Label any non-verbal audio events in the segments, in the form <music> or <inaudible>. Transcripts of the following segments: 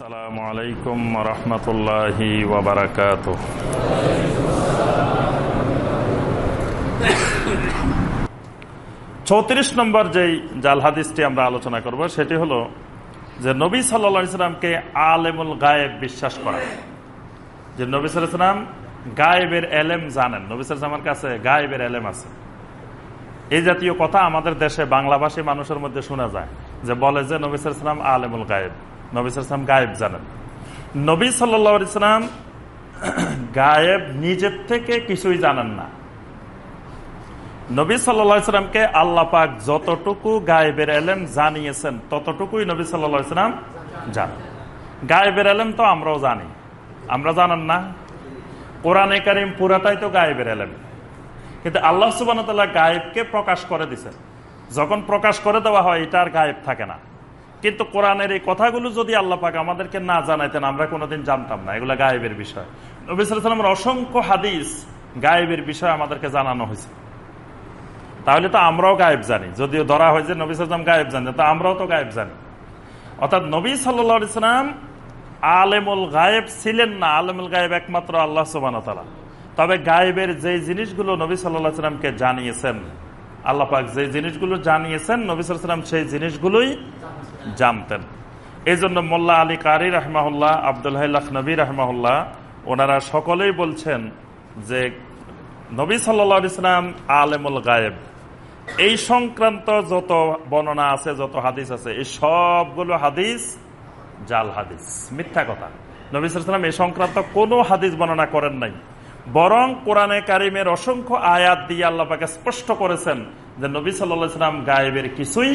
আসসালামু চৌত্রিশ নম্বর যেই জাল হাদিসটি আমরা আলোচনা করব, সেটি হলো যে নবী সাল্লা আলেমুল গায়েব বিশ্বাস করা। যে নবী সাল্লাম গায়েবের এলেম জানেন। নবী সাল্লামের কাছে গায়েবের এলেম আছে। এই জাতীয় কথা আমাদের দেশে বাংলাভাষী মানুষের মধ্যে শোনা যায় যে বলে যে নবী সাল্লাম আলেমুল গায়েব। নবী সাল্লাম গায়েব জানেন। নবী সাল্লা ইসলাম <clears throat> গায়েব নিজের থেকে কিছুই জানেন না। নবী সাল্লামকে আল্লাহ পাক যতটুকু গায়েবের এলেম জানিয়েছেন, ততটুকুই নবী সাল্লাম জান গায়েবের এলেম তো আমরাও জানি। আমরা জানেন না। কোরআনে কারিম পুরাটাই তো গায়েবের এলেম। কিন্তু আল্লাহ সুবান গায়েবকে প্রকাশ করে দিছেন যখন প্রকাশ করে দেওয়া হয়, এটা আর গায়েব থাকে না। কিন্তু কোরআনের এই কথাগুলো যদি আল্লাহ পাক আমাদেরকে না জানাইতেন, আমরা কোনোদিন জানতাম না। এগুলো গায়েবের বিষয়। নবী সালামের অসংখ্য হাদিস গায়েবের বিষয় আমাদেরকে জানানো হয়েছে। তাহলে তো আমরাও গায়েব জানি। যদিও ধরা হয়েছে নবী সালাম গায়েব জানি, তো আমরাও তো গায়েব জানি। অর্থাৎ নবী সাল্লা ইসলাম আলেমুল গায়েব ছিলেন না। আলেমুল গায়েব একমাত্র আল্লাহ সুবান তবে গায়েবের যে জিনিসগুলো নবী সাল্লাহ সাল্লামকে জানিয়েছেন, আল্লাহ পাক যে জিনিসগুলো জানিয়েছেন, নবী সাল্লাম সেই জিনিসগুলোই জানতেন। এই জন্য মোল্লা আলী কারি রহমাহুল্লাহ আবদুল্লাহ নবী রহমাহুল্লাহ, ওনারা সকলেই বলছেন যে নবী সাল্লা ইসলাম আলেমুল গায়েব। এই সংক্রান্ত যত বর্ণনা আছে, যত হাদিস আছে, এই সবগুলো হাদিস জাল হাদিস, মিথ্যা কথা। নবী সাল্লাম এই সংক্রান্ত কোনো হাদিস বর্ণনা করেন নাই। বরং কোরআনে কারিমের অসংখ্য আয়াত দিয়ে আল্লাপাকে স্পষ্ট করেছেন যে নবী সাল্লাম গায়েবের কিছুই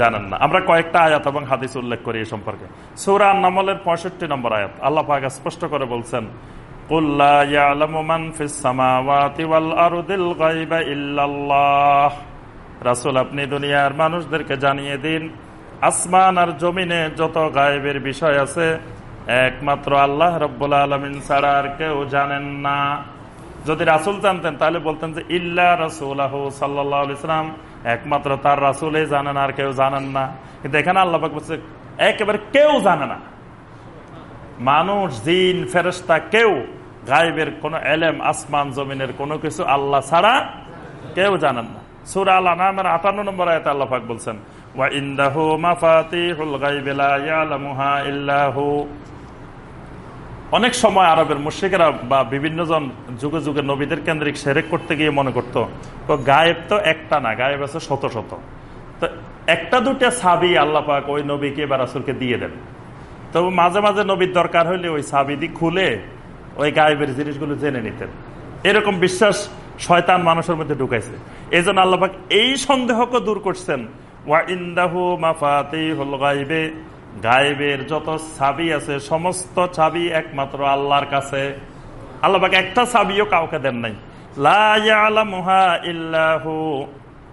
জানেন না। আমরা কয়েকটা আয়াত এবং হাদিস উল্লেখ করি এই সম্পর্কে। সৌরা নামলের পঁয়ষট্টি নম্বর আয়াত। আল্লাহ পাকে স্পষ্ট করে বলছেন রাসুল, আপনি দুনিয়ার মানুষদেরকে জানিয়ে দিন, আসমান আর জমিনে যত গায়েবের বিষয় আছে, একমাত্র আল্লাহ রব্বুল আলমিন ছাড়া আর কেউ জানেন না। যদি রাসুল জানতেন, তাহলে বলতেন যে, ইল্লা রসুল সাল্লাহ ইসলাম একমাত্র তার রাসুলে জানেন আর কেউ জানেন না। কিন্তু এখানে আল্লাহ বলছে, একেবারে কেউ জানে না। মানুষ, জিন ফেরস্তা কেউ গাইবের কোন এলেম, আসমান, জমিনের কোনো কিছু আল্লাহ ছাড়া কেউ জানেন না। আল্লাহ আটান্ন নম্বর আয়তা আল্লাহ পাক বলছেন, ওয়া ইন্দাহু ইল্লাহু অনেক সময় আরবের মুশ্রিকেরা বা বিভিন্ন জন যুগে যুগে নবীদের কেন্দ্রিক সেরেক করতে গিয়ে মনে করতো, তো গায়েব তো একটা না, গায়েব আছে শত শত। তো একটা দুটা সাবি আল্লাহ পাক ওই নবীকে বা রাসুলকে দিয়ে দেন। তবে মাঝে মাঝে নবীর দরকার হলে ওই সাবিদি খুলে ওই গায়েবের জিনিসগুলো জেনে নিতেন। এরকম বিশ্বাস শয়তান মানুষের মধ্যে ঢুকাইছে। এই জন্য আল্লাপাক এই সন্দেহকে দূর করছেন। ওয়া ইন্দাহু মাফাতে গায়েবের যত ছাবি আছে, সমস্ত ছাবি একমাত্র আল্লাহর কাছে। আল্লাহবাক একটা ছাবিও কাউকে দেন নাই। ইল্লাহু।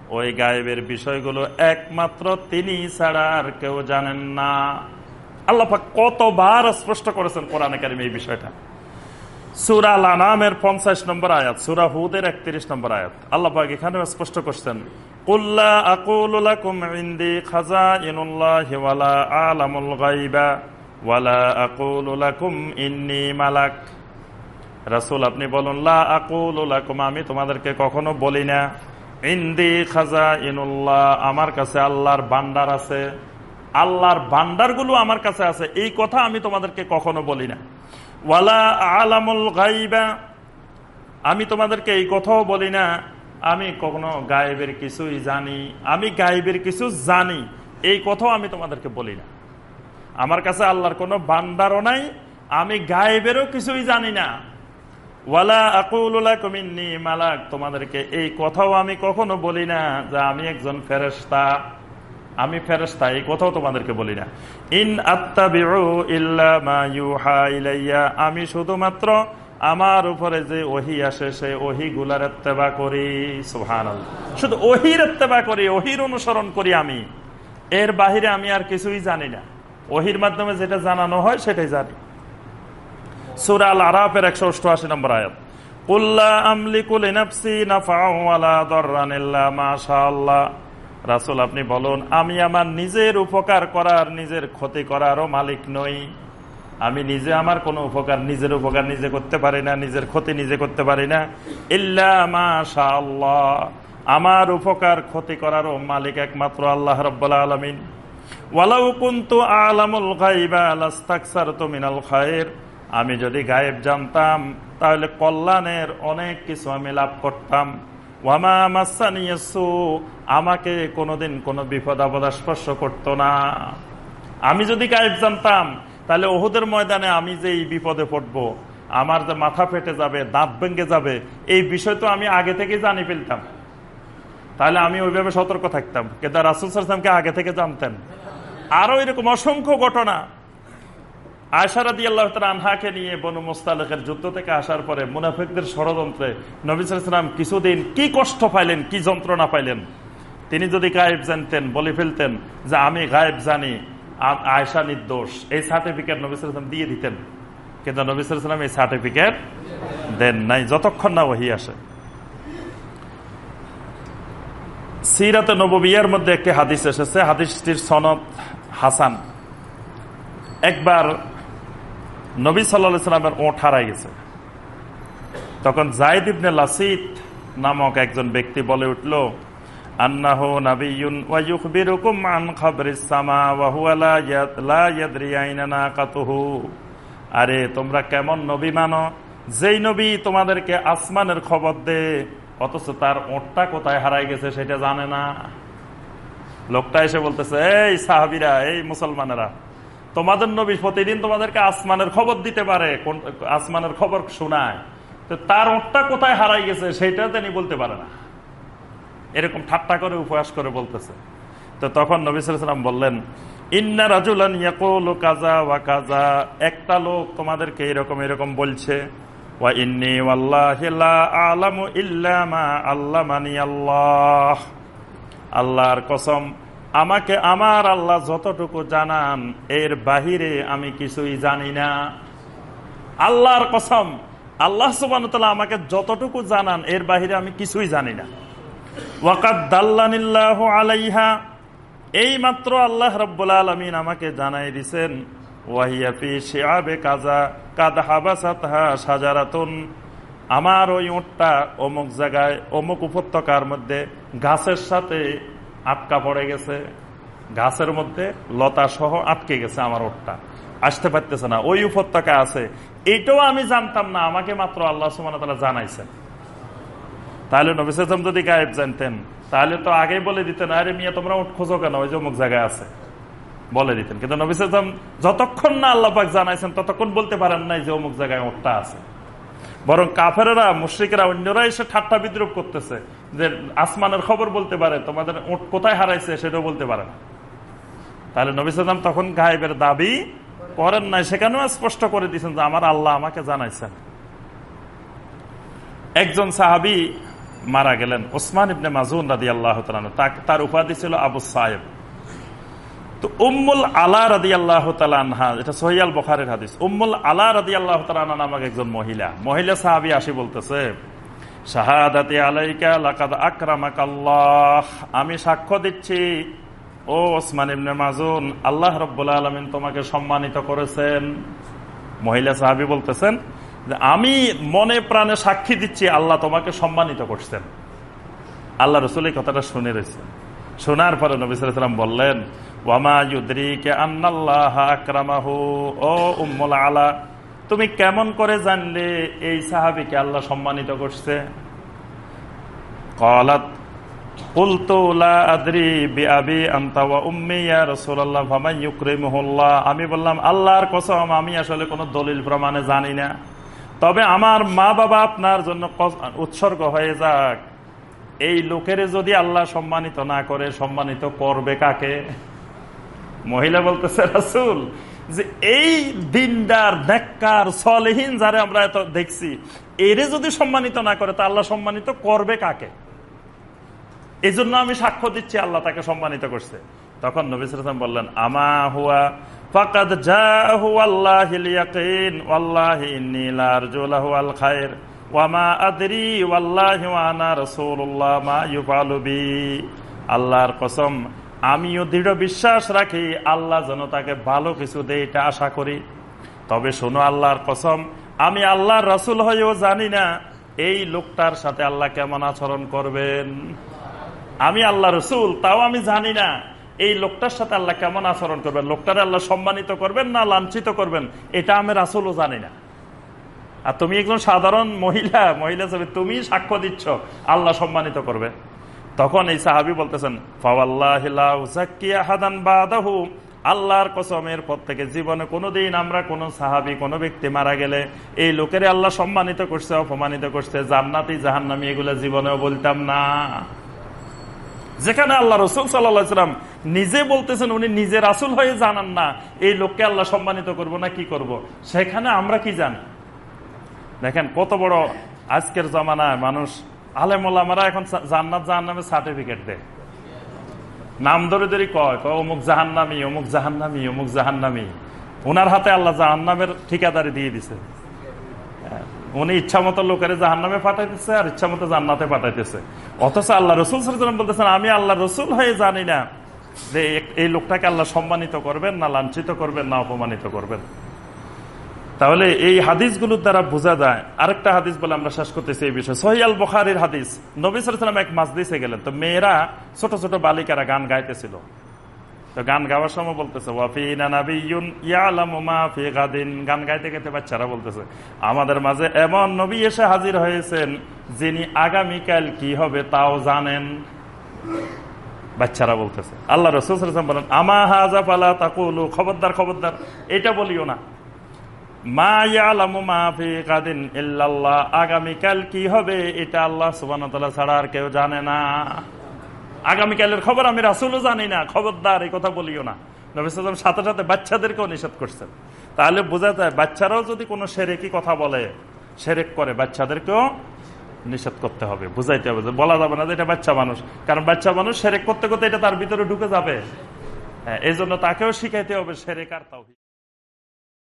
ওই গায়েবের বিষয়গুলো একমাত্র তিনি ছাড়া আর কেউ জানেন না। আল্লাহাক কতবার স্পষ্ট করেছেন কোরআন কারিম এই বিষয়টা। সুরা লানামের পঞ্চাশ নম্বর আয়াত, সুরা হুদের একত্রিশ নম্বর আয়াত। আল্লাহ এখানে স্পষ্ট করছেন কুল্লা ইনদি খাজাইনুল্লাহি ওয়ালা ইন্নী মালাক রাসূল, আপনি বলুন, লা আমি তোমাদেরকে কখনো বলি না। ইন্দি খাজাইনুল্লাহ, আমার কাছে আল্লাহর ভান্ডার আছে। আল্লাহর ভান্ডারগুলো আমার কাছে আছে। এই কথা আমি তোমাদেরকে কখনো বলি না। ওয়ালা আলামুল গাইবা, আমি তোমাদেরকে এই কথাও বলি না। আমি কখনো গায়েবের কিছুই জানি, আমি গায়েবের কিছু জানি, এই কথাও আমি তোমাদেরকে বলি না। আমার কাছে আল্লাহর কোনো বান্দারও নাই, আমি গায়েবেরও কিছুই জানি না। ওয়ালা আকুল্লাহ কমিন্নি মালাক, তোমাদেরকে এই কথাও আমি কখনো বলি না যে আমি একজন ফেরেস্তা আমি ফেরস্তা এই কথাও তোমাদেরকে বলি না। ইন আত্মা আমি শুধুমাত্র আমার উপরে যে ওহি আসে, সে ওহি গুলার এত্তেবা করি সুহান শুধু ওহির এত্তেবা করি, ওহির অনুসরণ করি আমি। এর বাহিরে আমি আর কিছুই জানি না। ওহির মাধ্যমে যেটা জানানো হয়, সেটাই জানি। সুরাল আরাফের একশো অষ্টআশি নম্বর আয়াত। রাসুল আপনি বলুন, আমি আমার নিজের উপকার করার, নিজের ক্ষতি করারও মালিক নই। আমি নিজে আমার কোনো উপকার, নিজের উপকার নিজে করতে পারি না, নিজের ক্ষতি নিজে করতে পারি না। ইল্লা আমার উপকার, ক্ষতি করারও মালিক একমাত্র আল্লাহ রব্বুল্লা আলমিন। ওয়ালাউ কুন্তু আলামুল গাইবা লাস্তাকসারতু মিনাল খায়ের। আমি যদি গায়েব জানতাম, তাহলে কল্যাণের অনেক কিছু আমি লাভ করতাম। আমাকে কোনোদিন কোনো বিপদ আপদ স্পর্শ করতো না। আমি যদি গায়েব জানতাম তাহলে ওহুদের ময়দানে আমি যে এই বিপদে পড়ব, আমার যে মাথা ফেটে যাবে, দাঁত ভেঙে যাবে, এই বিষয় তো আমি আগে থেকে জানি ফেলতাম। তাহলে আমি ওইভাবে সতর্ক থাকতাম, কিন্তু রাসুল সালামকে আগে থেকে জানতেন। আরও এরকম অসংখ্য ঘটনা। আয়সারাদি আল্লাহ আনহাকে নিয়ে বনু মোস্তালেকের যুদ্ধ থেকে আসার পরে মুনাফিকদের ষড়যন্ত্রে নবীলাম কিছুদিন কি কষ্ট পাইলেন, কি যন্ত্রণা পাইলেন? তিনি যদি গায়েব জানতেন, বলে ফেলতেন যে আমি গায়েব জানি আয়সা নির্দোষ। এই সার্টিফিকেট নবীলাম দিয়ে দিতেন। কিন্তু নবীলাম এই সার্টিফিকেট দেন নাই, যতক্ষণ না ওহি আসে। সিরাতে নববিয়ার মধ্যে একটি হাদিস এসেছে, হাদিসটির সনদ হাসান। একবার নবী সাল্লা সাল্লামের ওঠ হারাই গেছে। তখন জায়দ ইবনে লাসিদ নামক একজন ব্যক্তি বলে উঠল আরে, তোমরা কেমন নবী মানো? যেই নবী তোমাদেরকে আসমানের খবর দে, অথচ তার ওটটা কোথায় হারাই গেছে সেটা জানে না। লোকটা এসে বলতেছে, এই সাহাবিরা, এই মুসলমানেরা, তোমাদের নবী প্রতিদিন তোমাদেরকে আসমানের খবর দিতে পারে আসমানের খবর শোনায়। তো তার ওটটা কোথায় হারাই গেছে সেটা তিনি বলতে পারে না। এরকম ঠাট্টা করে, উপহাস করে বলতেছে। তো তখন নবিসাম বললেন, ইন্না রাজুলান কাজা ওয়া কাজা একটা লোক তোমাদেরকে এরকম এরকম বলছে আল্লাহর কসম, আমাকে আমার আল্লাহ যতটুকু জানান, এর বাহিরে আমি কিছুই জানি না আল্লাহর কসম, আল্লাহ সুবান আমাকে যতটুকু জানান, এর বাহিরে আমি কিছুই জানি না। ওয়াকাত দাল্লানিল্লাহ আলাইহা এই মাত্র আল্লাহ রব্বুল আলমিন আমাকে জানাই দিছেন আমার ওই উঁটটা অমুক জায়গায়, অমুক উপত্যকার মধ্যে গাছের সাথে আটকা পড়ে গেছে, গাছের মধ্যে লতা সহ আটকে গেছে আমার ওটটা আসতে পারতেছে না, ওই উপত্যকা আছে। এইটাও আমি জানতাম না, আমাকে মাত্র আল্লাহ সুমান জানাইছেন। তাহলে নবিসাম যদি গায়েব জানতেন, তাহলে তো আগেই বলে দিতেন, আরে মিয়া, তোমরা উঠ, খোঁজো কেন? ওই যে অমুক জায়গায় আছে। বলে দিতেন। কিন্তু নবিসাম যতক্ষণ না আল্লাপাক জানাইছেন, ততক্ষণ বলতে পারেন নাই যে অমুক জায়গায় ওটটা আছে। বরং কাফেরা মুশ্রিকেরা, অন্যরা এসে ঠাট্টা বিদ্রুপ করতেছে যে আসমানের খবর বলতে পারে, তোমাদের ওট কোথায় হারাইছে সেটাও বলতে পারে না। তাহলে নবিসাম তখন গায়েবের দাবি করেন নাই, সেখানেও স্পষ্ট করে দিয়েছেন যে আমার আল্লাহ আমাকে জানাইছেন। একজন সাহাবি মারা গেলেন। ওসমান ইবনে মাজুন রাদি আল্লাহ তার উপাধি ছিল আবু সাহেব তো উম্মুল আলা আল্লাহ এটা হাদিস। উম্মুল একজন মহিলা। মহিলা সাহাবি আসি বলতেছে আলাইকা আমি সাক্ষ্য দিচ্ছি, ও ওসমান ইবনে মাজুন আল্লাহ রব্বুল আলমিন তোমাকে সম্মানিত করেছেন। মহিলা সাহাবি বলতেছেন আমি মনে প্রাণে সাক্ষী দিচ্ছি, আল্লাহ তোমাকে সম্মানিত করছেন। আল্লাহ রসুল এই কথাটা শুনে রয়েছে শোনার পরে নবিসাম বললেন ও আলা, তুমি কেমন করে জানলে এই সাহাবিকে আল্লাহ সম্মানিত করছে? কলাত আমি বললাম, আল্লাহর কসম, আমি আসলে কোন দলিল প্রমাণে জানি না। তবে আমার মা বাবা আপনার জন্য উৎসর্গ হয়ে যাক। এই লোকের যদি আল্লাহ সম্মানিত না করে, সম্মানিত করবে কাকে? মহিলা বলতেছে, রাসুল, যে এই দিনদার, নেককার, সলেহীন যারা আমরা এত দেখছি, এরে যদি সম্মানিত না করে, তা আল্লাহ সম্মানিত করবে কাকে? এই আমি সাক্ষ্য দিচ্ছি, আল্লাহ তাকে সম্মানিত করছে। তখন নবী বললেন, আমা হুয়া জাহু আল্লাহিল ইয়াকিন ওয়াল্লাহি ইন্নী লা আরজু লাহু আল খায়র ওয়া মা আল্লাহর কসম, আমিও দৃঢ় বিশ্বাস রাখি, আল্লাহ যেন তাকে ভালো কিছু দেয়, এটা আশা করি। তবে শোনো আল্লাহর কসম, আমি আল্লাহর রাসুল হয়েও জানি না, এই লোকটার সাথে আল্লাহ কেমন আচরণ করবেন? আমি আল্লাহ রসুল, তাও আমি জানি না। এই লোকটার সাথে আল্লাহ কেমন আচরণ করবেন? লোকটারে আল্লাহ সম্মানিত করবেন না লাঞ্ছিত করবেন? এটা আমি রাসুলও জানি না। আর তুমি একজন সাধারণ মহিলা মহিলা হিসেবে তুমি সাক্ষ্য দিচ্ছ, আল্লাহ সম্মানিত করবে। তখন এই সাহাবি বলতেছেন আল্লাহর কসমের পর থেকে জীবনে কোনোদিন আমরা কোনো সাহাবি, কোনো ব্যক্তি মারা গেলে এই লোকের আল্লাহ সম্মানিত করছে, অপমানিত করছে, জান্নাতি, জাহান্নামি এগুলো জীবনেও বলতাম না। যেখানে আল্লাহ রসুল সাল্লাম নিজে বলতেছেন, উনি নিজে রাসুল হয়ে জানান না, এই লোককে আল্লাহ সম্মানিত করব না কি করব। সেখানে আমরা কি জানি? দেখেন, কত বড় আজকের জমানায় মানুষ আলেমারা এখন জান্নাত জাহান্নামের সার্টিফিকেট দেয়। নাম ধরে ধরে কয় কয়, অমুক জাহান্নামি অমুক জাহান্নামি অমুক জাহান্নামি। ওনার হাতে আল্লাহ জাহান্নামের ঠিকাদারি দিয়ে দিছে। উনি ইচ্ছা মতো লোকের জাহান নামে পাঠাইতেছে আর ইচ্ছা মতো জান্নাতে পাঠাইতেছে। অথচ আল্লাহ রসুল বলতেছেন, আমি আল্লাহ রসুল হয়ে জানি না। যে এই লোকটাকে আল্লাহ সম্মানিত করবেন, না লাঞ্ছিত করবেন, না অপমানিত করবেন। তাহলে এই হাদিসগুলোর দ্বারা বোঝা যায়, আরেকটা হাদিস বলে আমরা শেষ করতেছি এই বিষয়ে। সহিয়াল বখারির হাদিস। নবী সালাম এক মাস দিছে গেলেন। তো মেয়েরা ছোট ছোট বালিকারা গান গাইতেছিল। তো গান গাওয়ার সময় বলতেছে গান গাইতে গাইতে বাচ্চারা বলতেছে, আমাদের মাঝে এমন নবী এসে হাজির হয়েছেন, যিনি আগামীকাল কি হবে তাও জানেন। বাচ্চারা বলতেছে। আল্লাহ রসুল বলেন, আমা হাজা পালা তাকুলু? খবরদার খবরদার। এটা বলিও না। ইল্লাল্লাহ। আগামীকাল কি হবে, এটা আল্লাহ ছাড়া আর কেউ জানে না। আগামীকালের খবর আমি রাসুলও জানি না, খবরদার, এই কথা বলিও না। সাথে সাথে বাচ্চাদেরকেও নিষেধ তাহলে বোঝা যায়, বাচ্চারাও যদি কোনো সেরেকি কথা বলে, সেরেক করে, বাচ্চাদেরকেও নিষেধ করতে হবে, বুঝাইতে হবে বলা যাবে না যে এটা বাচ্চা মানুষ। কারণ বাচ্চা মানুষ সেরেক করতে করতে এটা তার ভিতরে ঢুকে যাবে। হ্যাঁ এই জন্য তাকেও শিখাইতে হবে সেরেক আর তাও